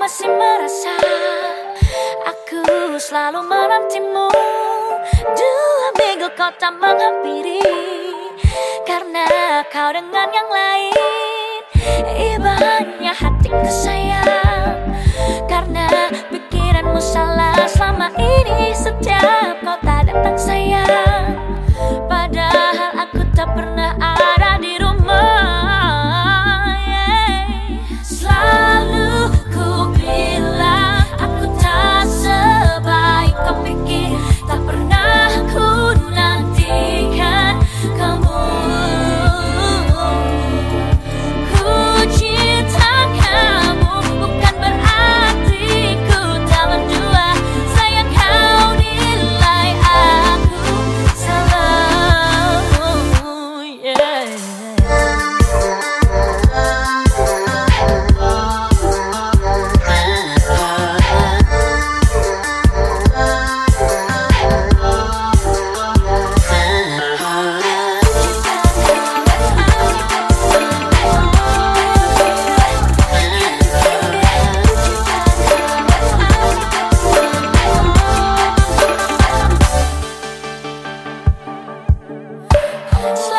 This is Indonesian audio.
masih merasa Aku selalu menantimu. Dua minggu kau tak menghampiri Karena kau dengan yang lain. Ibanya hatiku sayang silence.